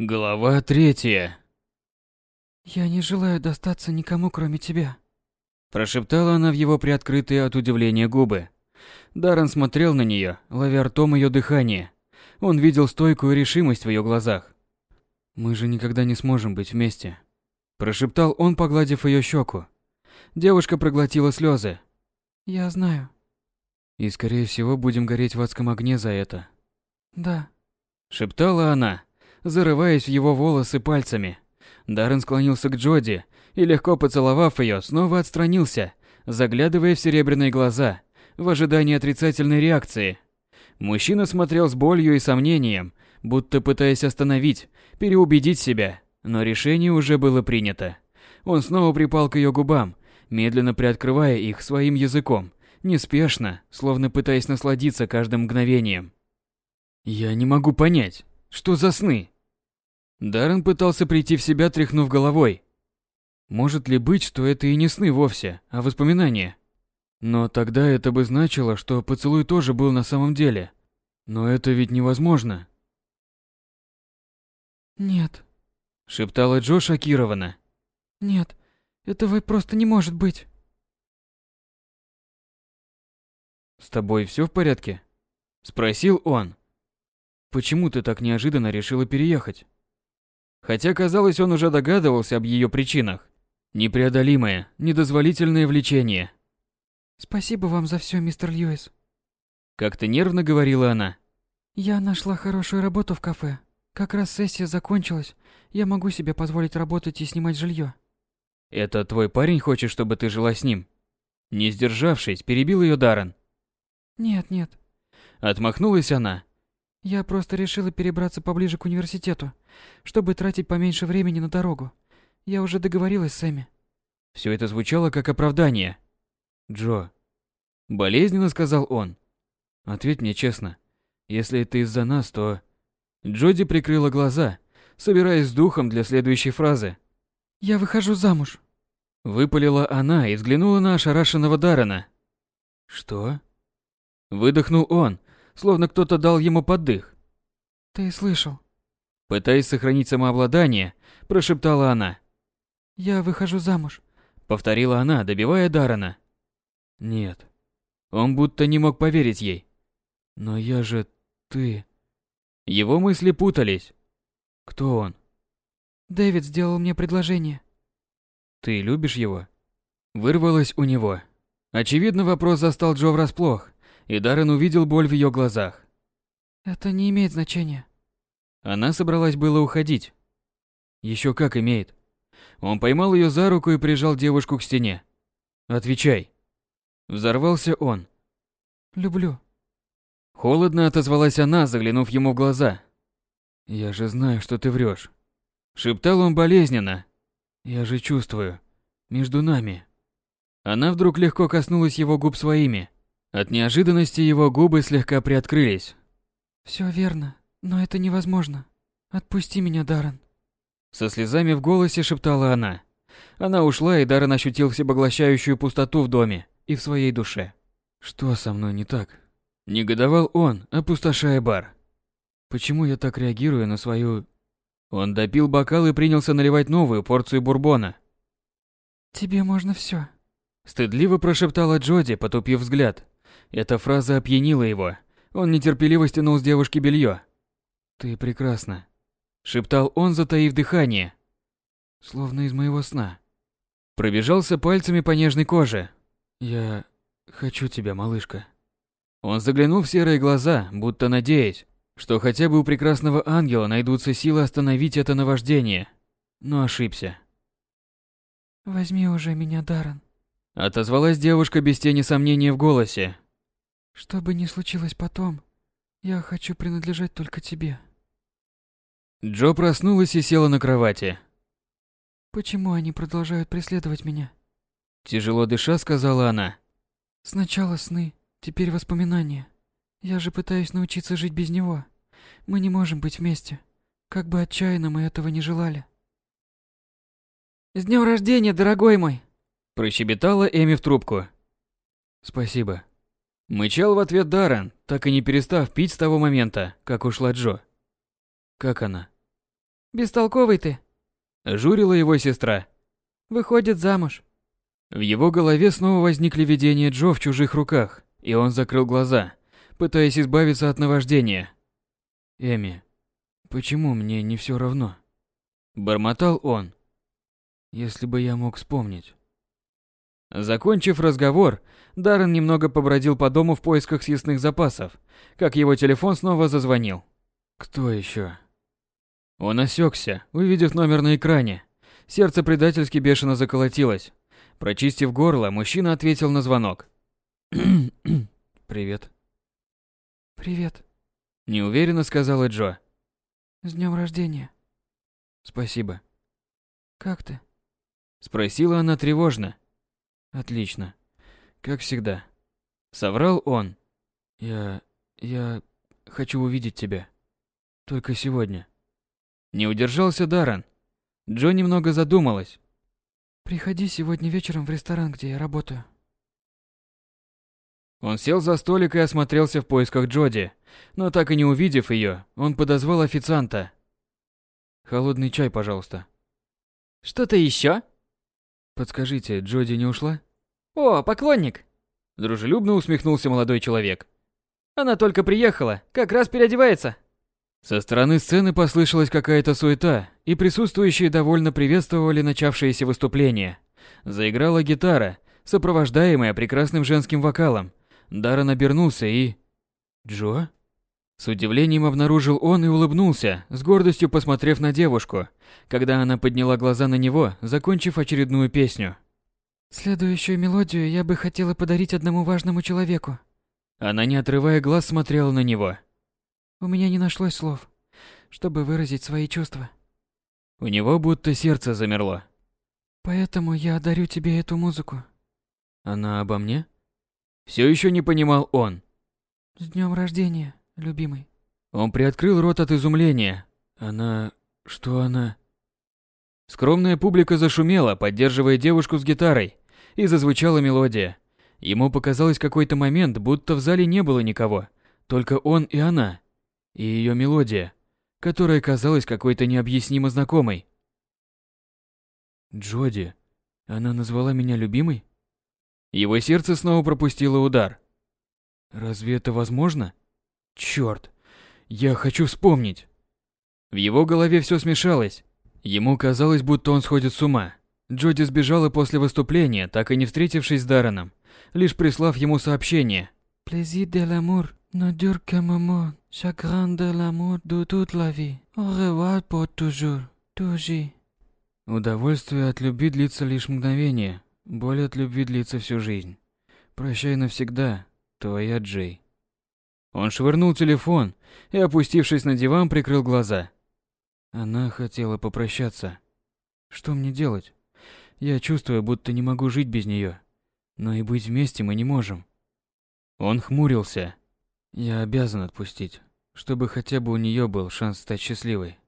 Глава третья. «Я не желаю достаться никому, кроме тебя», Прошептала она в его приоткрытые от удивления губы. Даррен смотрел на нее, ловя ртом ее дыхание. Он видел стойкую решимость в ее глазах. «Мы же никогда не сможем быть вместе», – прошептал он, погладив ее щеку. Девушка проглотила слезы. «Я знаю». «И, скорее всего, будем гореть в адском огне за это». «Да», – шептала она, зарываясь в его волосы пальцами. Даррен склонился к Джоди и, легко поцеловав ее, снова отстранился, заглядывая в серебряные глаза, в ожидании отрицательной реакции. Мужчина смотрел с болью и сомнением, будто пытаясь остановить, переубедить себя, но решение уже было принято. Он снова припал к ее губам, медленно приоткрывая их своим языком, неспешно, словно пытаясь насладиться каждым мгновением. «Я не могу понять, что за сны?» Даррен пытался прийти в себя, тряхнув головой. Может ли быть, что это и не сны вовсе, а воспоминания? Но тогда это бы значило, что поцелуй тоже был на самом деле. Но это ведь невозможно. «Нет», — шептала Джо шокированно. «Нет, этого просто не может быть». «С тобой все в порядке?» — спросил он. «Почему ты так неожиданно решила переехать?» Хотя, казалось, он уже догадывался об ее причинах. Непреодолимое, недозволительное влечение. «Спасибо вам за все, мистер Льюис». Как-то нервно говорила она. «Я нашла хорошую работу в кафе. Как раз сессия закончилась. Я могу себе позволить работать и снимать жилье. «Это твой парень хочет, чтобы ты жила с ним?» Не сдержавшись, перебил ее Даррен. «Нет, нет». Отмахнулась она. Я просто решила перебраться поближе к университету, чтобы тратить поменьше времени на дорогу. Я уже договорилась с Эми. Все это звучало как оправдание. Джо. Болезненно сказал он. Ответь мне честно. Если это из-за нас, то... Джоди прикрыла глаза, собираясь с духом для следующей фразы. «Я выхожу замуж», — выпалила она и взглянула на ошарашенного Даррена. «Что?» Выдохнул он, словно кто-то дал ему поддых. «Ты слышал?» Пытаясь сохранить самообладание, прошептала она. «Я выхожу замуж», — повторила она, добивая Дарана. «Нет». Он будто не мог поверить ей. «Но я же... ты...» Его мысли путались. Кто он? Дэвид сделал мне предложение. Ты любишь его? Вырвалось у него. Очевидно, вопрос застал Джо врасплох и Даррен увидел боль в ее глазах. «Это не имеет значения». Она собралась было уходить. Еще как имеет. Он поймал ее за руку и прижал девушку к стене. «Отвечай». Взорвался он. «Люблю». Холодно отозвалась она, заглянув ему в глаза. «Я же знаю, что ты врешь. Шептал он болезненно. «Я же чувствую. Между нами». Она вдруг легко коснулась его губ своими. От неожиданности его губы слегка приоткрылись. Все верно, но это невозможно. Отпусти меня, Даррен. Со слезами в голосе шептала она. Она ушла, и Даррен ощутил всепоглощающую пустоту в доме и в своей душе. Что со мной не так? Негодовал он, опустошая бар. Почему я так реагирую на свою... Он допил бокал и принялся наливать новую порцию бурбона. «Тебе можно все. Стыдливо прошептала Джоди, потупив взгляд. Эта фраза опьянила его. Он нетерпеливо стянул с девушки белье. «Ты прекрасна», — шептал он, затаив дыхание. «Словно из моего сна». Пробежался пальцами по нежной коже. «Я хочу тебя, малышка». Он заглянул в серые глаза, будто надеясь, что хотя бы у прекрасного ангела найдутся силы остановить это наваждение. Но ошибся. «Возьми уже меня, Даррен», — отозвалась девушка без тени сомнения в голосе. Что бы ни случилось потом, я хочу принадлежать только тебе. Джо проснулась и села на кровати. Почему они продолжают преследовать меня? Тяжело дыша, сказала она. Сначала сны, теперь воспоминания. Я же пытаюсь научиться жить без него. Мы не можем быть вместе. Как бы отчаянно мы этого не желали. С днем рождения, дорогой мой! Прощебетала Эми в трубку. Спасибо. Мычал в ответ Даррен, так и не перестав пить с того момента, как ушла Джо. Как она? Бестолковый ты. Журила его сестра. Выходит замуж. В его голове снова возникли видения Джо в чужих руках, и он закрыл глаза, пытаясь избавиться от наваждения. «Эми, почему мне не все равно?» Бормотал он. «Если бы я мог вспомнить». Закончив разговор, Даррен немного побродил по дому в поисках съестных запасов, как его телефон снова зазвонил. «Кто еще?» Он осекся, увидев номер на экране. Сердце предательски бешено заколотилось. Прочистив горло, мужчина ответил на звонок. «Привет». «Привет», – неуверенно сказала Джо. «С днем рождения». «Спасибо». «Как ты?» – спросила она тревожно. «Отлично. Как всегда». Соврал он. «Я... я хочу увидеть тебя. Только сегодня». Не удержался Даррен. Джо немного задумалась. «Приходи сегодня вечером в ресторан, где я работаю». Он сел за столик и осмотрелся в поисках Джоди, но так и не увидев ее, он подозвал официанта. «Холодный чай, пожалуйста». «Что-то еще?» «Подскажите, Джоди не ушла?» «О, поклонник!» Дружелюбно усмехнулся молодой человек. «Она только приехала, как раз переодевается». Со стороны сцены послышалась какая-то суета, и присутствующие довольно приветствовали начавшееся выступление. Заиграла гитара, сопровождаемая прекрасным женским вокалом. Даррен обернулся и... «Джо?» С удивлением обнаружил он и улыбнулся, с гордостью посмотрев на девушку, когда она подняла глаза на него, закончив очередную песню. «Следующую мелодию я бы хотела подарить одному важному человеку». Она, не отрывая глаз, смотрела на него. У меня не нашлось слов, чтобы выразить свои чувства. У него будто сердце замерло. Поэтому я дарю тебе эту музыку. Она обо мне? Все еще не понимал он. С днем рождения, любимый. Он приоткрыл рот от изумления. Она... Что она... Скромная публика зашумела, поддерживая девушку с гитарой, и зазвучала мелодия. Ему показалось какой-то момент, будто в зале не было никого, только он и она и ее мелодия, которая казалась какой-то необъяснимо знакомой. Джоди. Она назвала меня любимой? Его сердце снова пропустило удар. Разве это возможно? Черт, я хочу вспомнить. В его голове все смешалось. Ему казалось, будто он сходит с ума. Джоди сбежала после выступления, так и не встретившись с Дарреном, лишь прислав ему сообщение. «Plaisir de l'amour ne dure qu'un moment». Chagrin de l'amour de toute la vie. Au revoir pour toujours. Toujours. Удовольствие от любви длится лишь мгновение. Боль от любви длится всю жизнь. Прощай навсегда, твоя Джей. Он швырнул телефон и, опустившись на диван, прикрыл глаза. Она хотела попрощаться. Что мне делать? Я чувствую, будто не могу жить без нее. Но и быть вместе мы не можем. Он хмурился. Я обязан отпустить, чтобы хотя бы у нее был шанс стать счастливой.